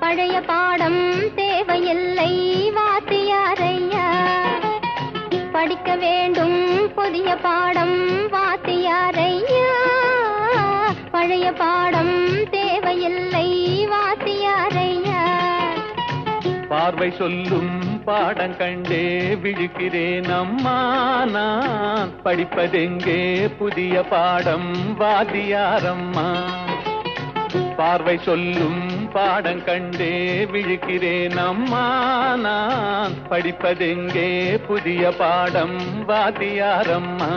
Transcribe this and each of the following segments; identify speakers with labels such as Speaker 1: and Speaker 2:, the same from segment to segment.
Speaker 1: பழைய பாடம் தேவையில்லை வா படிக்க வேண்டும். புதிய பாடம் வாத்தியாரையா? பழைய பாடம் தேவையில்லை வாத்தியாரையா?
Speaker 2: பார்வை சொல்லும் பாடம் கண்டே விழுக்கிறேன் அம்மா நான் படிப்பதெங்கே? புதிய பாடம் வாத்தியாரம்மா. பார்வை சொல்லும் பாடம் கண்டே விழுக்கிறேன். அம்மா நான் படிப்பதெங்கே? புதிய பாடம்
Speaker 1: வாத்தியாரம்மா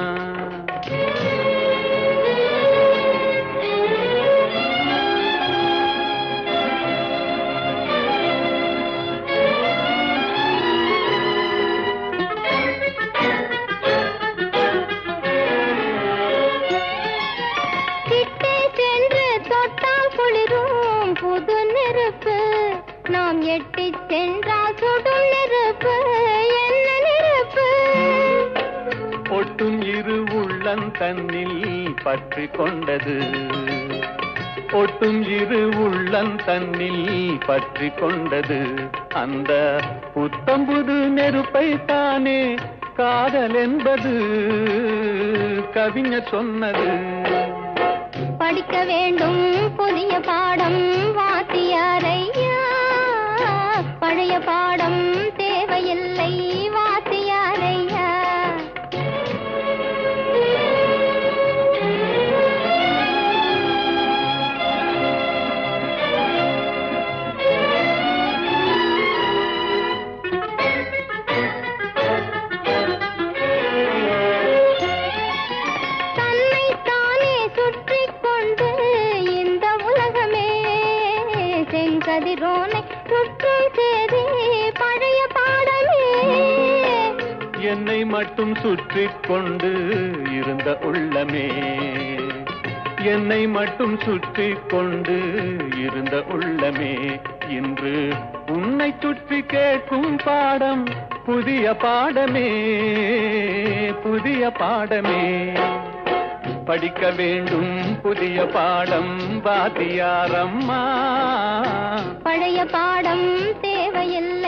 Speaker 1: புது நெருப்பு. நாம் எட்டி சென்றால் சுடும் நெருப்பு. என்ன நெருப்பு?
Speaker 2: ஒட்டும் இரு உள்ளம் தன்னில் பற்றி கொண்டது. ஒட்டும் இரு உள்ளம் தன்னில் பற்றி கொண்டது. அந்த புத்தம்புது நெருப்பை தானே காதல் என்பது. கவிஞர் சொன்னது.
Speaker 1: படிக்க வேண்டும். புதிய பாடம் வாத்தியாரையா? பழைய பாடம் கதிரோனை முற்றை செய்தி பழைய பாடலே.
Speaker 2: என்னை மட்டும் சுற்றி கொண்டு இருந்த உள்ளமே. என்னை மட்டும் சுற்றி கொண்டு இருந்த உள்ளமே. இன்று உன்னை சுற்றி கேட்கும் பாடம் புதிய பாடமே புதிய பாடமே. படிக்க வேண்டும். புதிய பாடம் வாத்தியாரம்மா.
Speaker 1: பழைய பாடம் தேவையில்லை.